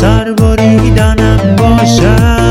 طاقت سر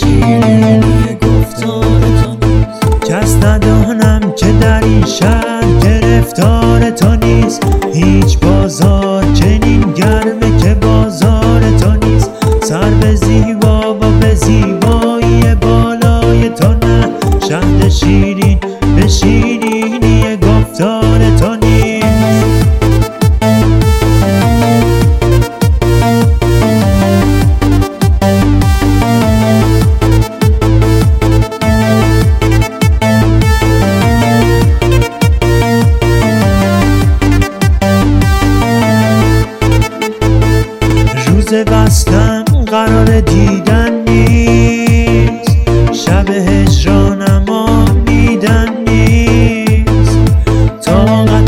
شیرینی گفتار تو؟ نیست کس ندانم که در این شهر گرفتار تو نیست. هیچ بازار چنین گرمه که بازار تو نیست. سر به زیبا و به زیبایی بالای تو نه. شهد شیرین به شیرینی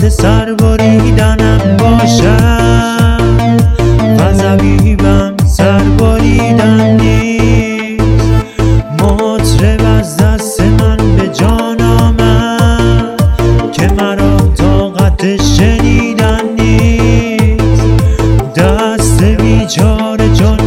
سر بریدنم باشم. غضبیبم سر بریدن نیست. مطرب از دست من به جان آمد که مرا طاقت شنیدن نیست. دست بیچاره جان